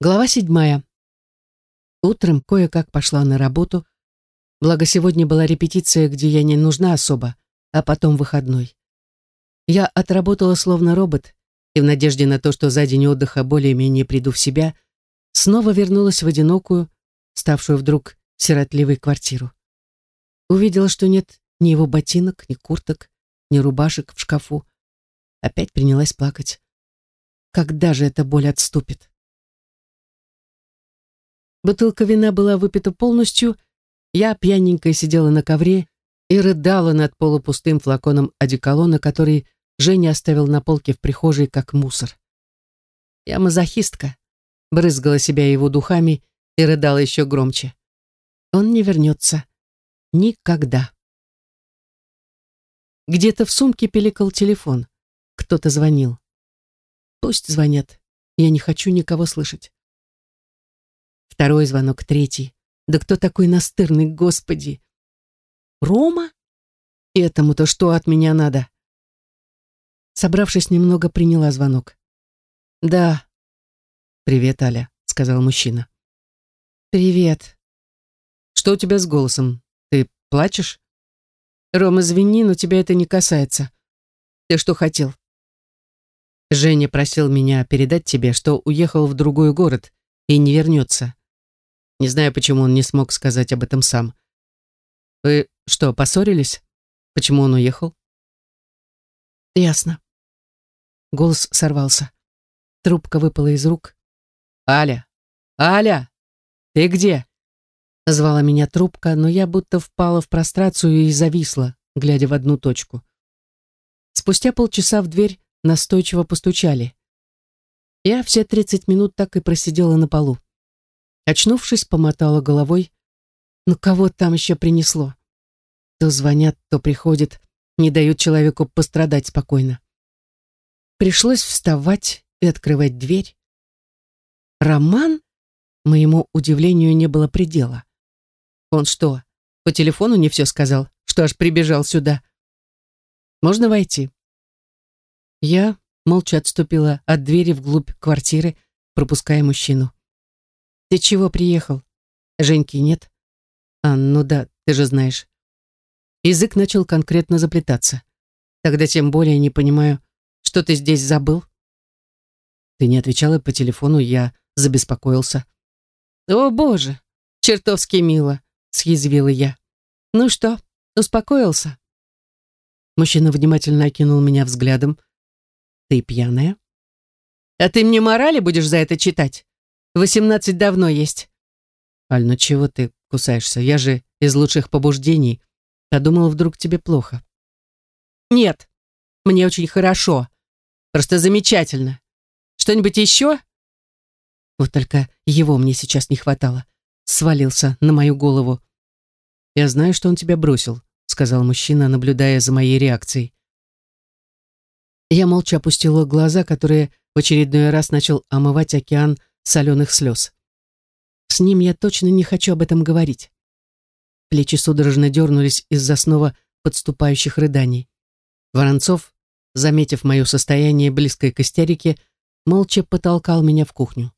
Глава седьмая. Утром кое-как пошла на работу, благо сегодня была репетиция, где я не нужна особо, а потом выходной. Я отработала словно робот, и в надежде на то, что за день отдыха более-менее приду в себя, снова вернулась в одинокую, ставшую вдруг сиротливой квартиру. Увидела, что нет ни его ботинок, ни курток, ни рубашек в шкафу. Опять принялась плакать. Когда же эта боль отступит? Бутылка вина была выпита полностью, я пьяненькая сидела на ковре и рыдала над полупустым флаконом одеколона, который Женя оставил на полке в прихожей как мусор. Я мазохистка, брызгала себя его духами и рыдала еще громче. Он не вернется. Никогда. Где-то в сумке пиликал телефон. Кто-то звонил. Пусть звонят. Я не хочу никого слышать. Второй звонок, третий. Да кто такой настырный, господи? Рома? Этому-то что от меня надо? Собравшись немного, приняла звонок. Да. Привет, Аля, сказал мужчина. Привет. Что у тебя с голосом? Ты плачешь? Рома, извини, но тебя это не касается. Ты что хотел? Женя просил меня передать тебе, что уехал в другой город и не вернется. Не знаю, почему он не смог сказать об этом сам. Вы что, поссорились? Почему он уехал? Ясно. Голос сорвался. Трубка выпала из рук. Аля! Аля! Ты где? Звала меня трубка, но я будто впала в прострацию и зависла, глядя в одну точку. Спустя полчаса в дверь настойчиво постучали. Я все тридцать минут так и просидела на полу. Очнувшись, помотала головой. Ну кого там еще принесло? То звонят, то приходят, не дают человеку пострадать спокойно. Пришлось вставать и открывать дверь. Роман? Моему удивлению не было предела. Он что, по телефону не все сказал, что аж прибежал сюда? Можно войти? Я молча отступила от двери вглубь квартиры, пропуская мужчину. Ты чего приехал? Женьки нет? А, ну да, ты же знаешь. Язык начал конкретно заплетаться. Тогда тем более не понимаю, что ты здесь забыл. Ты не отвечала по телефону, я забеспокоился. О, боже, чертовски мило, съязвила я. Ну что, успокоился? Мужчина внимательно окинул меня взглядом. Ты пьяная? А ты мне морали будешь за это читать? Восемнадцать давно есть. Аль, ну чего ты кусаешься? Я же из лучших побуждений. Я думала, вдруг тебе плохо. Нет, мне очень хорошо. Просто замечательно. Что-нибудь еще? Вот только его мне сейчас не хватало. Свалился на мою голову. Я знаю, что он тебя бросил, сказал мужчина, наблюдая за моей реакцией. Я молча опустила глаза, которые в очередной раз начал омывать океан соленых слез. С ним я точно не хочу об этом говорить. Плечи судорожно дернулись из-за снова подступающих рыданий. Воронцов, заметив мое состояние близкой к истерике, молча потолкал меня в кухню.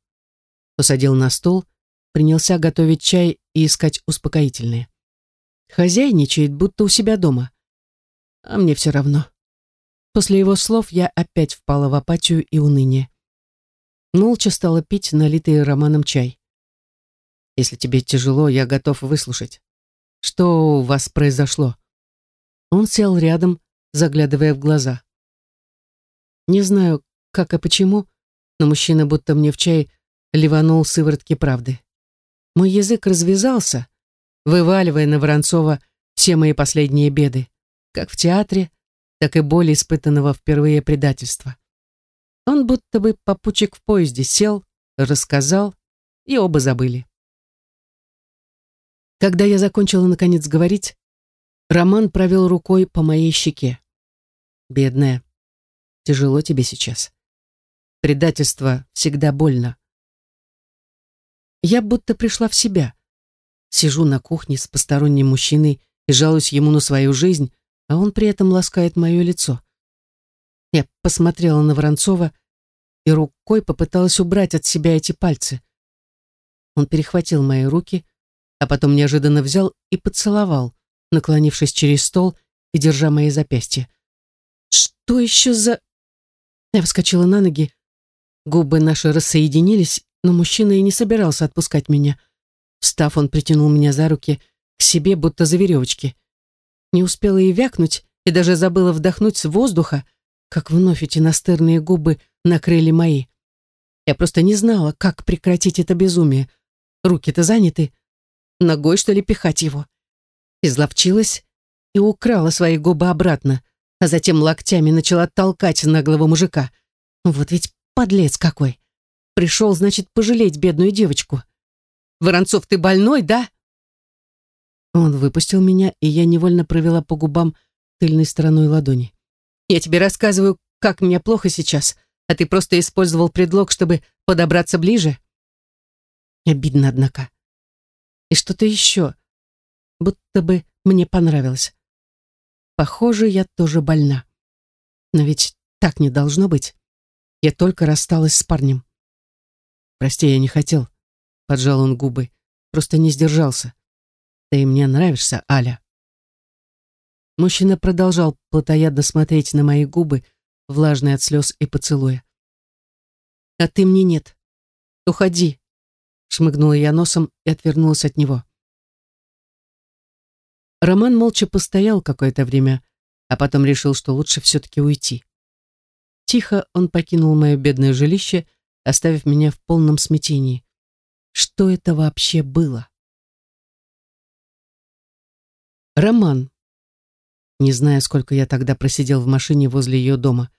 Посадил на стол, принялся готовить чай и искать успокоительные. Хозяйничает, будто у себя дома. А мне все равно. После его слов я опять впала в апатию и уныние. Молча стала пить налитый романом чай. «Если тебе тяжело, я готов выслушать. Что у вас произошло?» Он сел рядом, заглядывая в глаза. Не знаю, как и почему, но мужчина будто мне в чай ливанул сыворотки правды. Мой язык развязался, вываливая на Воронцова все мои последние беды, как в театре, так и боли испытанного впервые предательства. Он будто бы попутчик в поезде сел, рассказал, и оба забыли. Когда я закончила наконец говорить, Роман провел рукой по моей щеке. «Бедная, тяжело тебе сейчас. Предательство всегда больно». Я будто пришла в себя. Сижу на кухне с посторонним мужчиной и жалуюсь ему на свою жизнь, а он при этом ласкает мое лицо. Я посмотрела на Воронцова и рукой попыталась убрать от себя эти пальцы, Он перехватил мои руки, а потом неожиданно взял и поцеловал, наклонившись через стол и держа мои запястья. «Что еще за...» Я вскочила на ноги. Губы наши рассоединились, но мужчина и не собирался отпускать меня. Встав, он притянул меня за руки к себе, будто за веревочки. Не успела и вякнуть, и даже забыла вдохнуть с воздуха, как вновь эти настырные губы накрыли мои. Я просто не знала, как прекратить это безумие. Руки-то заняты. Ногой, что ли, пихать его? Изловчилась и украла свои губы обратно, а затем локтями начала толкать наглого мужика. Вот ведь подлец какой. Пришел, значит, пожалеть бедную девочку. Воронцов, ты больной, да?» Он выпустил меня, и я невольно провела по губам тыльной стороной ладони. «Я тебе рассказываю, как мне плохо сейчас, а ты просто использовал предлог, чтобы подобраться ближе?» Обидно, однако. И что-то еще, будто бы мне понравилось. Похоже, я тоже больна. Но ведь так не должно быть. Я только рассталась с парнем. Прости, я не хотел. Поджал он губы. Просто не сдержался. Ты мне нравишься, Аля. Мужчина продолжал плотоядно смотреть на мои губы, влажные от слез и поцелуя. «А ты мне нет. Уходи», — шмыгнула я носом и отвернулась от него. Роман молча постоял какое-то время, а потом решил, что лучше все-таки уйти. Тихо он покинул мое бедное жилище, оставив меня в полном смятении. Что это вообще было? Роман. Не знаю, сколько я тогда просидел в машине возле ее дома.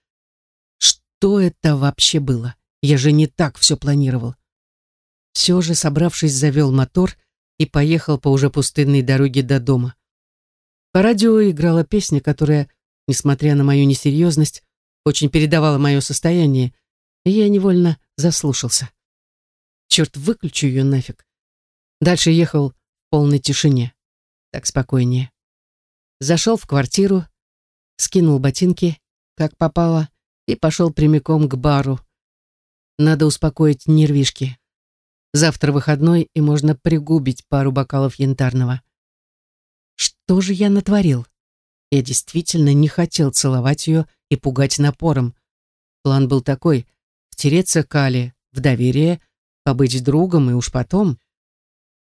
Что это вообще было? Я же не так все планировал. Все же, собравшись, завел мотор и поехал по уже пустынной дороге до дома. По радио играла песня, которая, несмотря на мою несерьезность, очень передавала мое состояние, и я невольно заслушался. Черт, выключу ее нафиг. Дальше ехал в полной тишине. Так спокойнее. Зашел в квартиру, скинул ботинки, как попало, и пошел прямиком к бару. Надо успокоить нервишки. Завтра выходной, и можно пригубить пару бокалов янтарного. Что же я натворил? Я действительно не хотел целовать ее и пугать напором. План был такой — втереться к Але в доверие — побыть другом и уж потом.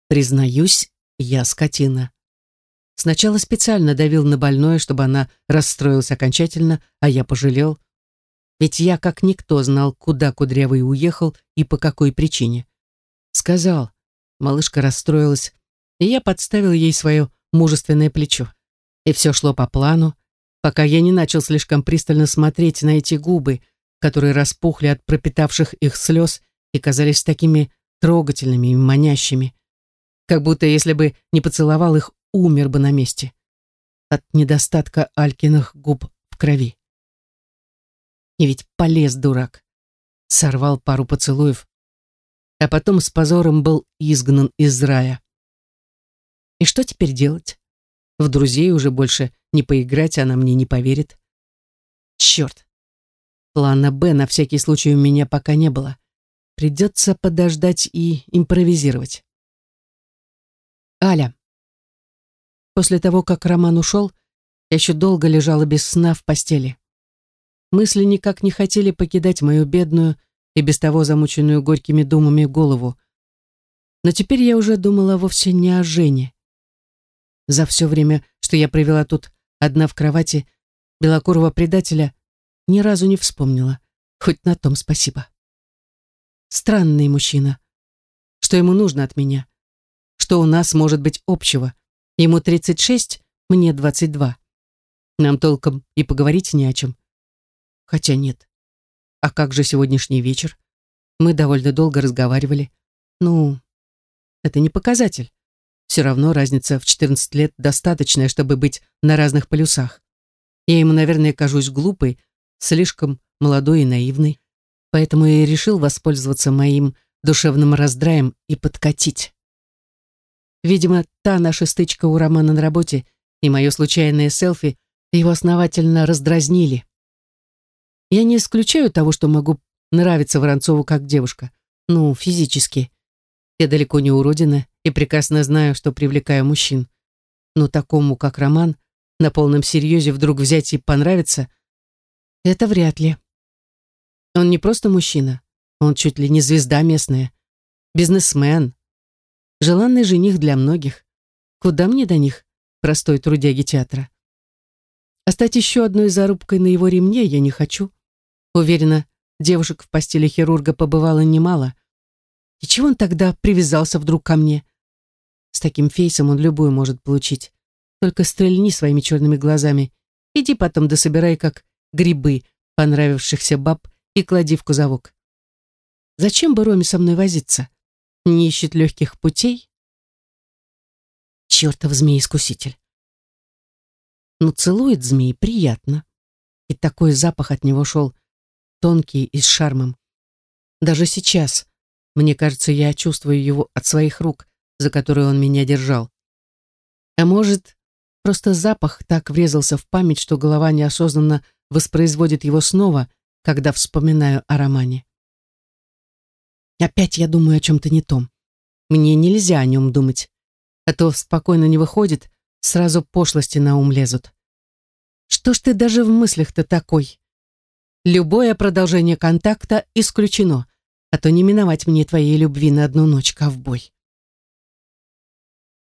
Признаюсь, я скотина. Сначала специально давил на больное, чтобы она расстроилась окончательно, а я пожалел. Ведь я, как никто, знал, куда Кудрявый уехал и по какой причине. Сказал. Малышка расстроилась, и я подставил ей свое мужественное плечо. И все шло по плану, пока я не начал слишком пристально смотреть на эти губы, которые распухли от пропитавших их слез и казались такими трогательными и манящими. Как будто, если бы не поцеловал их, умер бы на месте. От недостатка Алькиных губ в крови. И ведь полез дурак. Сорвал пару поцелуев, а потом с позором был изгнан из рая. И что теперь делать? В друзей уже больше не поиграть, она мне не поверит. Черт. Плана «Б» на всякий случай у меня пока не было. Придется подождать и импровизировать. Аля. После того, как Роман ушел, я еще долго лежала без сна в постели. Мысли никак не хотели покидать мою бедную и без того замученную горькими думами голову. Но теперь я уже думала вовсе не о Жене. За все время, что я провела тут одна в кровати, белокурого предателя ни разу не вспомнила. Хоть на том спасибо. Странный мужчина. Что ему нужно от меня? Что у нас может быть общего? Ему 36, мне 22. Нам толком и поговорить не о чем. Хотя нет. А как же сегодняшний вечер? Мы довольно долго разговаривали. Ну, это не показатель. Все равно разница в 14 лет достаточная, чтобы быть на разных полюсах. Я ему, наверное, кажусь глупой, слишком молодой и наивной поэтому и решил воспользоваться моим душевным раздраем и подкатить. Видимо, та наша стычка у Романа на работе и мое случайное селфи его основательно раздразнили. Я не исключаю того, что могу нравиться Воронцову как девушка, ну, физически. Я далеко не уродина и прекрасно знаю, что привлекаю мужчин. Но такому, как Роман, на полном серьезе вдруг взять и понравиться, это вряд ли. Он не просто мужчина, он чуть ли не звезда местная, бизнесмен, желанный жених для многих. Куда мне до них, простой трудяги театра? А стать еще одной зарубкой на его ремне я не хочу. Уверена, девушек в постели хирурга побывало немало. И чего он тогда привязался вдруг ко мне? С таким фейсом он любую может получить. Только стрельни своими черными глазами. Иди потом дособирай, как грибы, понравившихся баб, и клади в кузовок. Зачем бы Роме со мной возиться? Не ищет легких путей? Чертов змей-искуситель. Ну, целует змей приятно. И такой запах от него шел, тонкий и с шармом. Даже сейчас, мне кажется, я чувствую его от своих рук, за которые он меня держал. А может, просто запах так врезался в память, что голова неосознанно воспроизводит его снова, когда вспоминаю о романе. Опять я думаю о чем-то не том. Мне нельзя о нем думать, а то спокойно не выходит, сразу пошлости на ум лезут. Что ж ты даже в мыслях-то такой? Любое продолжение контакта исключено, а то не миновать мне твоей любви на одну ночь, ковбой.